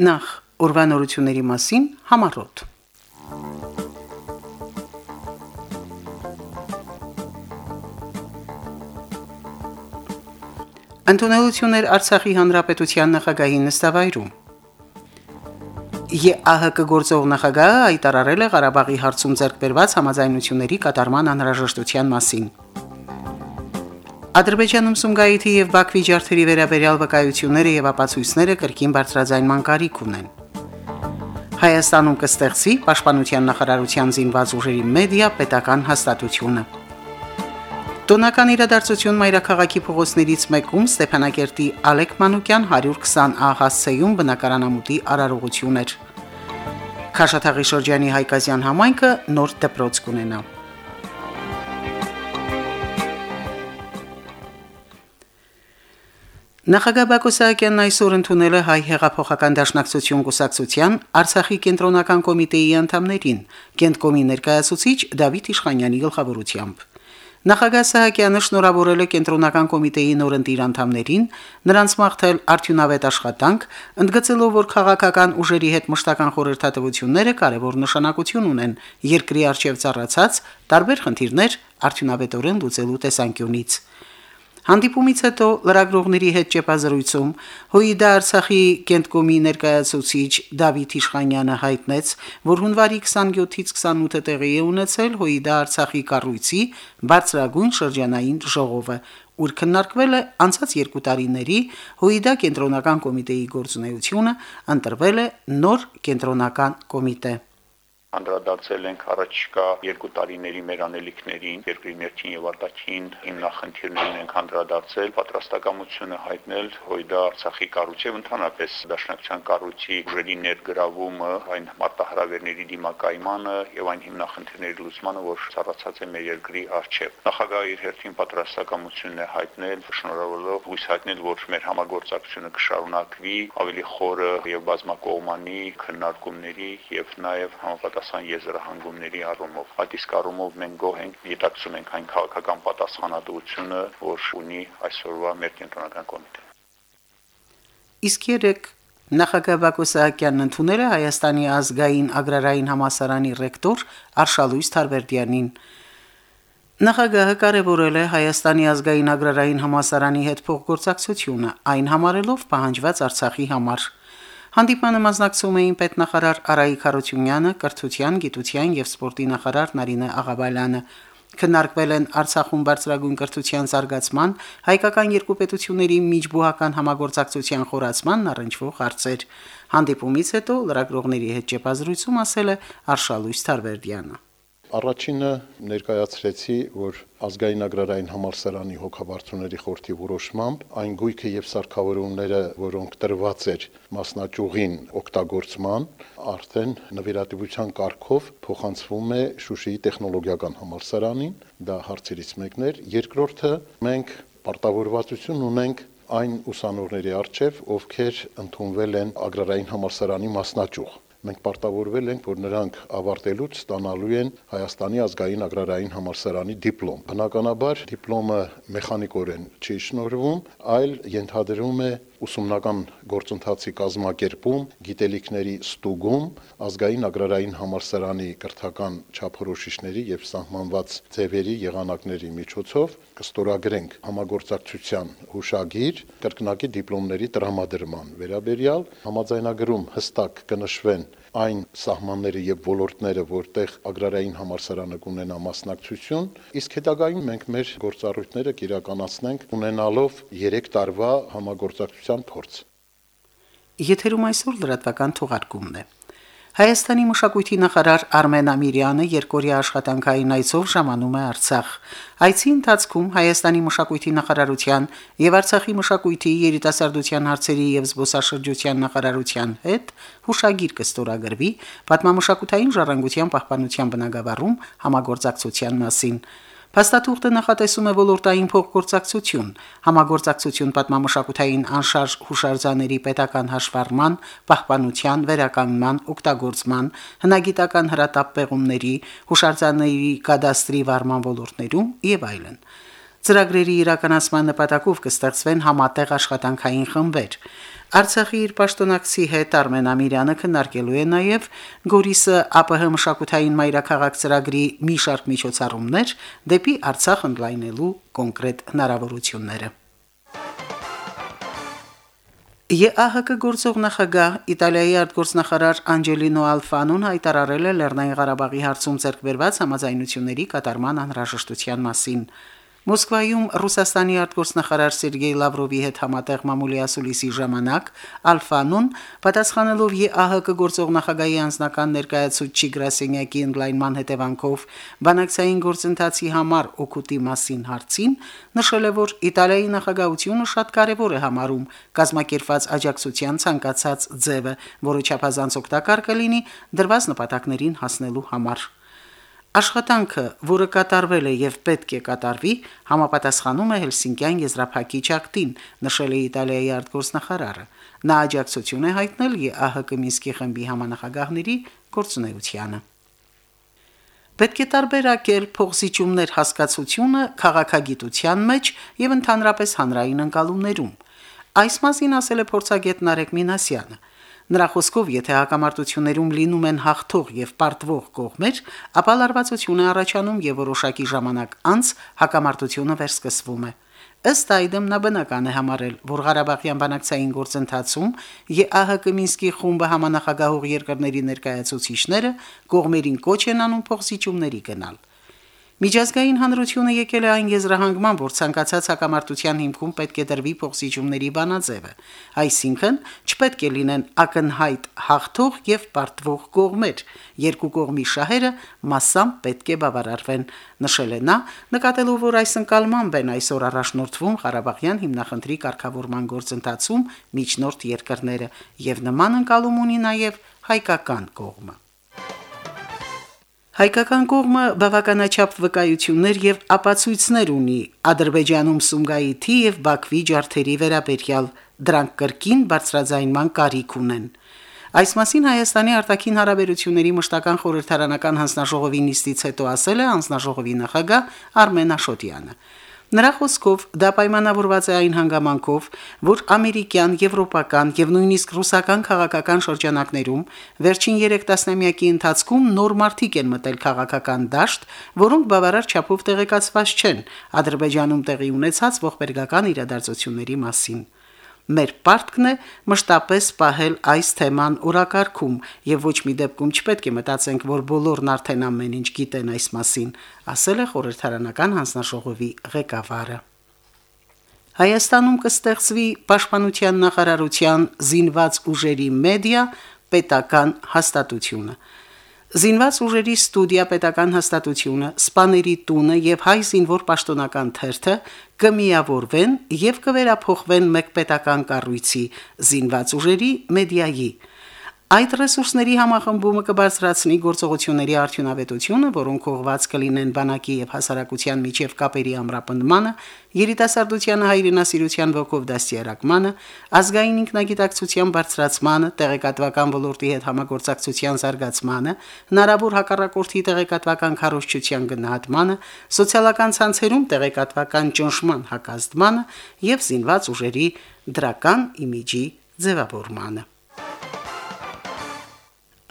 Նախ ուրվանորությունների մասին համառոտ։ Անտոնելություններ Արցախի հանրապետության նախագահի նստավայրում։ ԵԱՀԿ գործող նախագահը հայտարարել է Ղարաբաղի հարցում ձեռք բերված համաձայնությունների կատարման անհրաժեշտության մասին։ Ադրբեջանում Սումգայիթի եւ Բաքվի ջարդերի վերաբերյալ վկայությունները եւ ապացույցները կրկին բարձրաձայնման կարիք ունեն։ Հայաստանում կստեղծի Պաշտպանության նախարարության զինված ուժերի մեդիա պետական հաստատությունը։ Տոնական իրադարձություն մայրաքաղաքի փողոցներից մեկում Ստեփանակերտի Ալեք Մանուկյան 120 ա հասցեում բնակարանամուտի արարողություն էր։ Քաշաթաղի շրջանի Հայկազյան համայնքը նոր դպրոց կունենա։ Նախագահ Բակո Սահակյանն այսօր ընդունել է հայ հեղափոխական դաշնակցություն կուսակցության Արցախի կենտրոնական կոմիտեի անդամներին, կենտկոմի ներկայացուցիչ Դավիթ Իշխանյանի գլխավորությամբ։ Նախագահ Սահակյանը շնորհավորել է կենտրոնական կոմիտեի նորընտիր անդամներին, նրանց մաղթել արդյունավետ աշխատանք, ընդգծելով, որ քաղաքական ուժերի հետ մշտական խորհրդատվությունները կարևոր նշանակություն ունեն երկրի արժև ծառացած տարբեր խնդիրներ արդյունավետորեն լուծելու տեսանկյունից։ Հանդիպումից հետո լրագրողների հետ ճեպազրույցում Հույդա Արցախի կենտկոմի ներկայացուցիչ Դավիթ Իշխանյանը հայտնեց, որ հունվարի 27-ից 28-ը տեղի է ունեցել Հույդա Արցախի կառույցի բարձրագույն շրջանային ժողովը, ուր քննարկվել է անցած երկու տարիների Հույդա կենտրոնական կոմիտեի գործունեությունը, ընտրվել է նոր կենտրոնական կոմիտե անդրադարձել ենք առաջիկա երկու տարիների մեր անելիքներին, երկրի ներքին եւ արտաքին հիմնախնդիրներին ենք անդրադարձել, պատրաստակամությունը հայտնել հույդա Արցախի կառույցի եւ ընդհանրապես դաշնակցության կառույցի ուժերի ներգրավումը, այն մարտահրավերների դիմակայմանը եւ այն հիմնախնդիրների լուծմանը, որ ծառացած է մեր երկրի արչեւ։ Նախագահը իր հերթին պատրաստակամությունն է հայտնել, շնորհավորելով հույս հայտնել, որ մեր համագործակցությունը կշարունակվի ավելի խորը եւ բազմակողմանի քննարկումների եւ նաեւ համապատասխան համապատասխան եզրահանգումների առումով։ Այդ իսկ առումով մենք գոհ ենք, յետակցում ենք այն քաղաքական պատասխանատվությունը, որ ունի այսօրվա մեր կենտրոնական կոմիտեն։ Իսկ երեք Նախագահ Բակո Սահակյանն ընդունել է Հայաստանի ազգային agrarային համասարանի ռեկտոր Արշալույս Թարվերդյանին։ Նախագահը կարևորել է Հայաստանի ազգային agrarային համասարանի հետ փոխգործակցությունը, այն համարելով պահանջված Արցախի համար։ Հանդիպանը մասնակցում էին պետնախարար Արայիկ Խարությունյանը, կրթության, գիտության եւ սպորտի նախարար Նարինե Աղաբալյանը։ Քննարկվել են Արցախում բարձրագույն կրթության զարգացման, հայկական երկու պետությունների միջբուհական համագործակցության խորացման առնչվող հարցեր։ Հանդիպումից հետո լրագրողների հետ ճեպազրույցում ասել է Արշալույս Թարվերդյանը։ Առաջինը ներկայացրեցի, որ ազգային agrarային համալսարանի հոգաբարձուների խորհրդի որոշմամբ այն գույքը եւ սարքավորումները, որոնք տրված էր մասնաճյուղին օգտագործման, արդեն նվիրատվության կարգով փոխանցվում է Շուշիի տեխնոլոգիական համալսարանին, դա հարցերից մեկն էր։ Երկրորդը մենք պարտավորվածություն ունենք այն ուսանողների արչև, ովքեր ընդունվել են agrarային համալսարանի մասնաճյուղ մենք պարտավորվել ենք, որ նրանք ավարտելուց ստանալու են Հայաստանի ազգային agrarային համալսարանի դիպլոմ։ Բնականաբար դիպլոմը մեխանիկորեն չի շնորհվում, այլ ենթադրում է ուսումնական գործընթացի կազմակերպում, գիտելիքների ստուգում, ազգային agrarային համալսարանի կրթական չափորոշիչների եւ սահմանված ձևերի եղանակների միջոցով կստորագրենք համագործակցության հուշագիր կրկնակի դիպլոմների տրամադրման վերաբերյալ համաձայնագրում հստակ կնշվեն այն սահմանները եւ ոլորտները, որտեղ agrarային համալսարանը կունենա մասնակցություն, իսկ հետագայում մենք մեր գործառույթները կիրականացնենք ունենալով 3 տարվա համագործակցության փորձ։ Եթերում այսօր լրատվական թողարկումն է։ Հայաստանի մշակույթի նախարար Արմեն Ամիրյանը երկորի աշխատանքային այցով ժամանում է Արցախ։ Այցի ընթացքում Հայաստանի մշակույթի նախարարության եւ Արցախի մշակույթի երիտասարդության հարցերի եւ զբոսաշրջության նախարարության հետ հուշագիր կստորագրվի պատմամշակութային ժառանգության պահպանության բնագավառում համագործակցության մասին։ Փաստաթուղթը նախատեսում է ոլորտային փոխգործակցություն, համագործակցություն պատմամշակութային անշարժ հուշարձանների պետական հաշվառման, պահպանության, վերականգնման, օգտագործման, հնագիտական հրատապ հուշարձանների կադաստրի վարման ոլորտներում եւ այլն։ Ծրագրերի իրականացման նպատակով կստեղծվեն համատեղ աշխատանքային խմբեր։ Արցախի իր պաշտոնակցի հետ Արմեն Ամիրյանը քննարկելու է նաև Գորիսը ԱՊՀ մշակութային մայրաքաղաք ծրագրի մի շարք միջոցառումներ դեպի Արցախ ընդլայնելու կոնկրետ հնարավորությունները։ ԵԱՀԿ գործող նախագահ Իտալիայի արտգործնախարար Անջելինո Ալֆանոն հայտարարել է Լեռնային Ղարաբաղի հարցում ձեռք բերված համաձայնությունների կատարման անհրաժեշտության մասին։ Մոսկվայում Ռուսաստանի արտգործնախարար Սերգեյ Լավրովի հետ համատեղ մամուլի ասուլիսի ժամանակ Ալֆանոն պատասխանելով ԵԱՀԿ գործող նախագահի անձնական ներկայացուցիչ Գրասենյակի ընդլայնման հետևանքով բանակցային գործընթացի համար օգուտի մասին հարցին նշել է, որ Իտալիայի նախագահությունը շատ կարևոր է համարում կազմակերպված աջակցության ցանկացած ձևը, որը չափազանց օգտակար կլինի դրված նպատակներին հասնելու համար։ Աշխատանքը, որը կատարվել է եւ պետք է կատարվի, համապատասխանում է Հելսինկյան եզրափակիչ ակտին, նշել է Իտալիայի արտգործնախարարը։ Նա աջակցություն է հայտնել ԵԱՀԿ Մինսկի խմբի համանախագահների գործունեությանը։ Պետք է տարբերակել փոխզիջումներ հասկացությունը քաղաքագիտության մեջ եւ ընդհանրապես հանրային ընկալումներում։ Այս մասին ասել է փորձագետ Նարեկ Մինասյանը։ Նրա խոսքով, եթե հակամարտություններում լինում են հաղթող եւ պարտվող կողմեր, ապա լարվածություն է առաջանում եւ որոշակի ժամանակ անց հակամարտությունը վերսկսվում է։ Ըստ այդմ նա բնական է համարել, որ Ղարաբաղյան բանակցային գործընթացում ԵԱՀԿ Մինսկի խումբը համանախագահող երկրների ներկայացուցիչները կողմերին կոչ են անում փոխզիջումների գնալ։ Միջազգային հանրությունը եկել է այն եզրահանգման, որ ցանկացած հակամարտության հիմքում պետք է դրվի փոխսիջումների բանաձևը, այսինքն չպետք է լինեն ակնհայտ հաղթող եւ պարտվող կողմեր, երկու կողմի շահերը massam պետք է բավարարվեն, նշել է նա, նկատելով, որ այս ընկալմամբ են այսօր առաջնորդվում Ղարաբաղյան հիմնախնդրի կարգավորման գործընթացում միջնորդ երկրները եւ նման ընկալում ունի նաեւ հայկական կողմը։ Հայկական կողմը բավականաչափ վկայություններ եւ ապացույցներ ունի. Ադրբեջանում Սումգայիթի եւ Բաքվի ջարդերի վերաբերյալ դրանք կրկին բարձրաձայնման կարիք ունեն։ Այս մասին Հայաստանի արտաքին հարաբերությունների մշտական խորհրդարանական հանձնաժողովի նիստից հետո ասել է հանձնաժողովի նախագահ Արմեն Աշոտյանը։ Նրա խոսքով դա պայմանավորված է այն հանգամանքով, որ ամերիկյան, եվրոպական եւ նույնիսկ ռուսական քաղաքական շրջանակներում վերջին 3 տասնամյակի ընթացքում նոր մարտիկ են մտել քաղաքական դաշտ, որոնք բավարար չափով տեղեկացված չեն Ադրբեջանում տեղի ունեցած ողբերգական իրադարձությունների մասին։ Մեր պարտքն է մշտապես պահել այս թեման օրակարգում եւ ոչ մի դեպքում չպետք է մտածենք, որ բոլորն արդեն ամեն ինչ գիտեն այս մասին, ասել է խորհրդարանական հանձնաժողովի ղեկավարը։ Հայաստանում կստեղծվի Պաշտպանության նախարարության զինված ուժերի մեդիա պետական հաստատությունը։ Զինված ուժերի ստուդիա պետական հաստատությունը, սպաների տունը եւ հայ զինվոր պաշտոնական թերթը կմիավորվեն եւ կվերափոխվեն մեկ պետական կառույցի զինված ուժերի մեդիայի Այդ ռեսուրսների համախմբումը կբարձրացնի գործողությունների արդյունավետությունը, որոնք ուղղված կլինեն բանակի եւ հասարակության միջև կապերի ամրապնդմանը, երիտասարդությանը հայրենասիրության ոգով դաստիարակմանը, ազգային ինքնագիտակցության բարձրացմանը, տեղեկատվական ոլորտի հետ համագործակցության զարգացմանը, հնարավոր հակառակորդի տեղեկատվական քարոշչության գնահատմանը, սոցիալական ցանցերում տեղեկատվական ճնշման հակազդմանը եւ զինված ուժերի դրական իմիջի ձևավորմանը։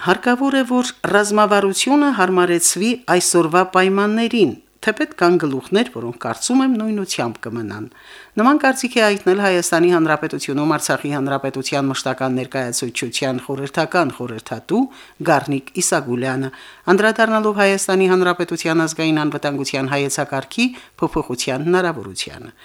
Հարկավոր է, որ ռազմավարությունը հարմարեցվի այսօրվա պայմաններին, թեպետ կան գլուխներ, որոնք կարծում եմ նույնությամբ կմնան։ Նման կարծիք է հայտնել Հայաստանի Հանրապետությունում Արցախի Հանրապետության մշտական ներկայացուցչության խորհրդական խորհրդատու Գառնիկ Իսագուլյանը, անդրադառնալով Հայաստանի Հանրապետության ազգային անվտանգության հայեցակարգի փոփոխության հնարավորությանը։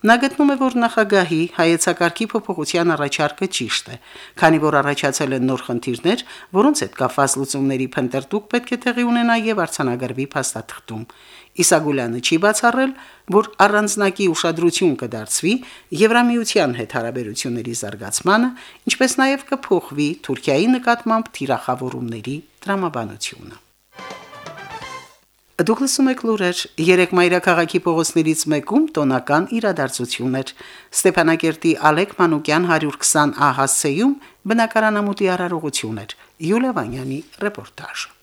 Նա գտնում է, որ նախագահի հայեցակարգի փոփոխության առաջարկը ճիշտ է, քանի որ առաջացել են նոր խնդիրներ, որոնց հետ կապված լուծումների փնտրտուք պետք է տեղի ունենա եւ արցանագրվի փաստաթղթում։ Իսագուլյանը չի բացառել, որ առանձնակի ուշադրություն կդարձվի Եվրամիության հետ հարաբերությունների զարգացմանը, ինչպես նաև կփոխվի Թուրքիայի նկատմամբ թիրախավորումների տրամաբանությունը։ Դուք լսում եք լուրեր։ Երեք մայրաքաղաքի փողոցներից մեկում տոնական իրադարձություն էր։ Ստեփանակերտի Ալեք Մանուկյան 120 ահասեյում բնակարանամուտի արարողություն էր։ Յուլիա Վանյանի ռեպորտաժը։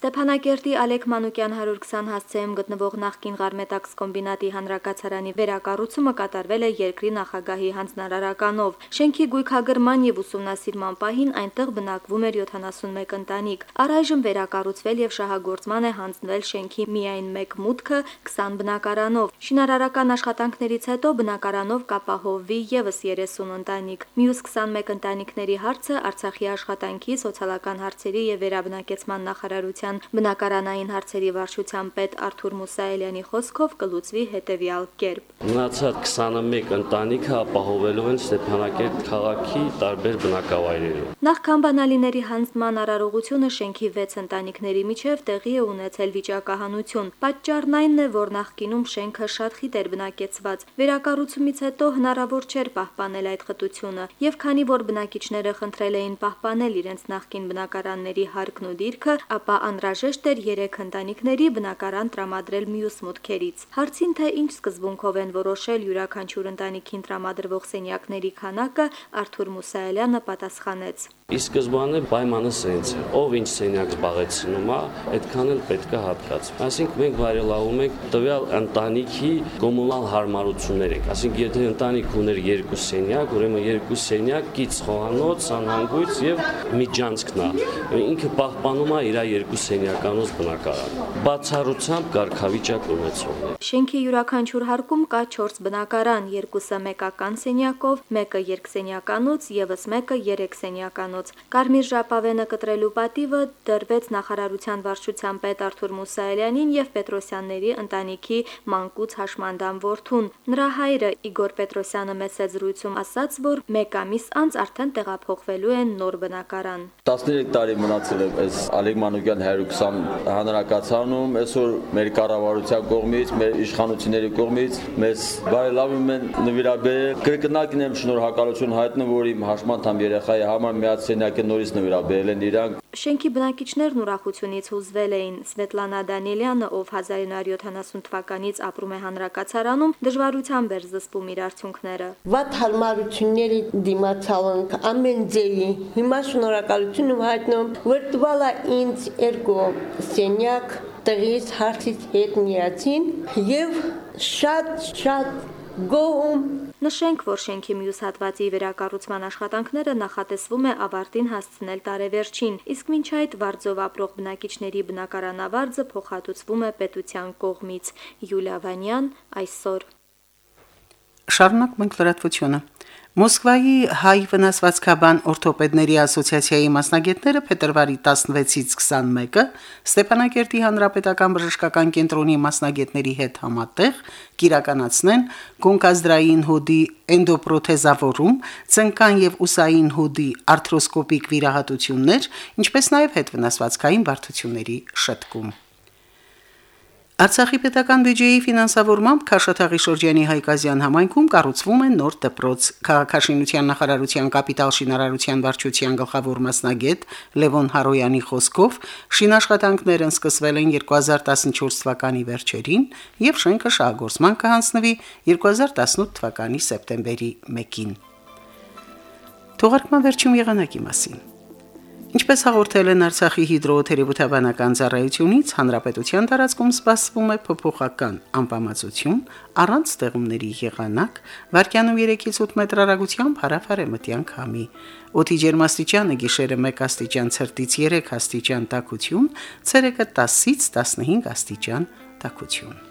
Ստեփանակերտի Ալեք Մանուկյան 120 հասցեում գտնվող նախկին Ղարմետաքս կոմբինատի հանրակացարանի վերակառուցումը կատարվել է երկրի նախագահի հանձնարարականով։ Շենքի գույքագրման եւ ուսումնասիրման պահին այնտեղ բնակվում էր 71 ընտանիք։ Առայժմ վերակառուցվել եւ շահագործման է հանձնվել շենքի միայն մեկ մուտքը 20 բնակարանով։ Շինարարական աշխատանքներից հետո բնակարանով կապահովվի եւս 30 ընտանիք։ Մյուս 21 ընտանիքների հարցը Արցախի աշխատանքի, սոցիալական հարցերի եւ վերաբնակեցման նախարարության պետության բնակարանային հարցերի վարչության պետ Արթուր Մուսայելյանի խոսքով կլուծվի հետևյալ կերպ. Մնացած 21 ընտանիքը ապահովելու են Ստեփանակերտ քաղաքի տարբեր բնակավայրերում։ Նախքան բանալիների հանձնման արարողությունը շենքի 6 ընտանիքների միջև տեղի է ունեցել վիճակահանություն։ Պատճառն այն է, որ նախկինում շենքը շատ խիտ էր բնակեցված։ Վերակառուցումից հետո հնարավոր չէր պահպանել այդ խտությունը, եւ քանի որ բնակիչները խնդրել էին պահպանել իրենց նախկին բնակարանների հարկն ու դիրքը, ապա անհրաժեշտ էր 3 ընտանիքների բնակարան տրամադրել մյուս մուտքերից։ Հարցին թե ինչ սկզբունքով են որոշել յուրաքանչյուր ընտանիքին տրամադրվող սենյակների քանակը, Արթուր Մուսայելյանը պատասխանեց. Ի սկզբանե պայմանը սենց է։ Ով ինչ սենյակ զբաղեցնում է, այդքան էլ պետք է հատկացվի։ Այսինքն մենք վարելավում ենք տվյալ ընտանիքի կոմունալ հարմարություններ ենք։ Այսինքն եթե ընտանիք ուներ երկու սենյակ, ուրեմն երկու սենյակ, կից խոհանոց, անհանգույց եւ միջանցքն է։ Ինքը պահպանում է իր երկու սենյականոց բնակարանը։ Բացառությամբ կարգավիճակ ունեցողներ։ Շենքի յուրաքանչյուր հարկում կա 4 բնակարան, երկուսը մեկական սենյակով, մեկը երկսենյականոց, եւս մեկը երեքսենյականոց անոց։ Կարմիր ժապավենը կտրելու պատիվը դրվեց նախարարության վարչության պետ Արթուր Մուսայելյանին եւ Պետրոսյանների ընտանիքի մանկուց հաշմանդամ որդուն։ Նրա հայրը Իգոր Պետրոսյանը մեծ զրույցում ասաց, որ մեկ ամիս անց արդեն տեղափոխվելու են նոր բնակարան։ 13 տարի մնացել է այս Ալեկ Մանուկյան 120 հանրակացանում, այսօր մեր կառավարության կողմից, մեր իշխանությունների կողմից մեզ բարելավում են նվիրաբերել։ Կրկնակին եմ շնորհակալություն հայտնում, որ իմ հաշմանդամ երեխայի համար միած սենյակը նորից նվիրաբերել են իրանք։ Շենքի բնակիչներն ուրախությունից հուզվել էին։ Սվետլանա Դանիելյանը, ով 1970 թվականից ապրում է հանրակացարանում, դժվարությամբ էր զսպում իր արդյունքները։ Վատ հարմարությունների դիմացալանք ամեն ձեի։ Հիմա շնորհակալություն եմ հայտնում, որ տվալա ինձ երկու սենյակ տեղից հարցից հետ միացին եւ շատ շատ գոհում Նշենք, որ շենքի մյուս հատվածի վերակառուցման աշխատանքները նախատեսվում է ավարտին հասցնել տարեվերջին, իսկ մինչ այդ վարձով ապրող բնակիչների բնակարանավարձը փոխհատուցվում է պետության կողմից։ Յուլիա Վանյան այսօր Շարունակ մենք լրատվությունը։ Մոսկվայի հայ վնասվածքաբան օրթոպեդների ասոցիացիայի մասնագետները փետրվարի 16-ից 21-ը Ստեփանակերտի հանրապետական բժշկական կենտրոնի մասնագետների հետ համատեղ կիրականացնեն գոնկազդրային հոդի էնդոպրոթեզավորում, ցնկան եւ ուսային հոդի արթրոսկոպիկ վիրահատություններ, ինչպես նաեւ հետվնասվածքային բարդությունների շտկում։ Արցախի պետական բյուջեի ֆինանսավորմամբ Քաշաթաղի շրջանի Հայկազյան համայնքում կառուցվում է նոր դպրոց։ Քաղաքաշինության նախարարության կապիտալ շինարարության վարչության գլխավոր մասնագետ Լևոն Հարոյանի խոսքով շինաշխատանքներն սկսվել են 2014 թվականի վերջերին եւ շենքը շահգործման կհանձնվի 2018 թվականի սեպտեմբերի 1-ին։ Թողարկման վերջում եղանակի մասին։ Ինչպես հաղորդել են Արցախի հիդրոթերապևտաբանական ծառայությունից, հանրապետության տարածքում սպասվում է փոփոխական անբավարարություն առանց ստեղումների եղանակ, վարկյանում 3-ից 8 մետր հեռագությամբ հարավարեմտյան քամի։ Օդի ջերմաստիճանը գիշերը 1 աստիճան ցրտից 3 աստիճան տաքություն, ցերեկը 10-ից 15 աստիճան տաքություն։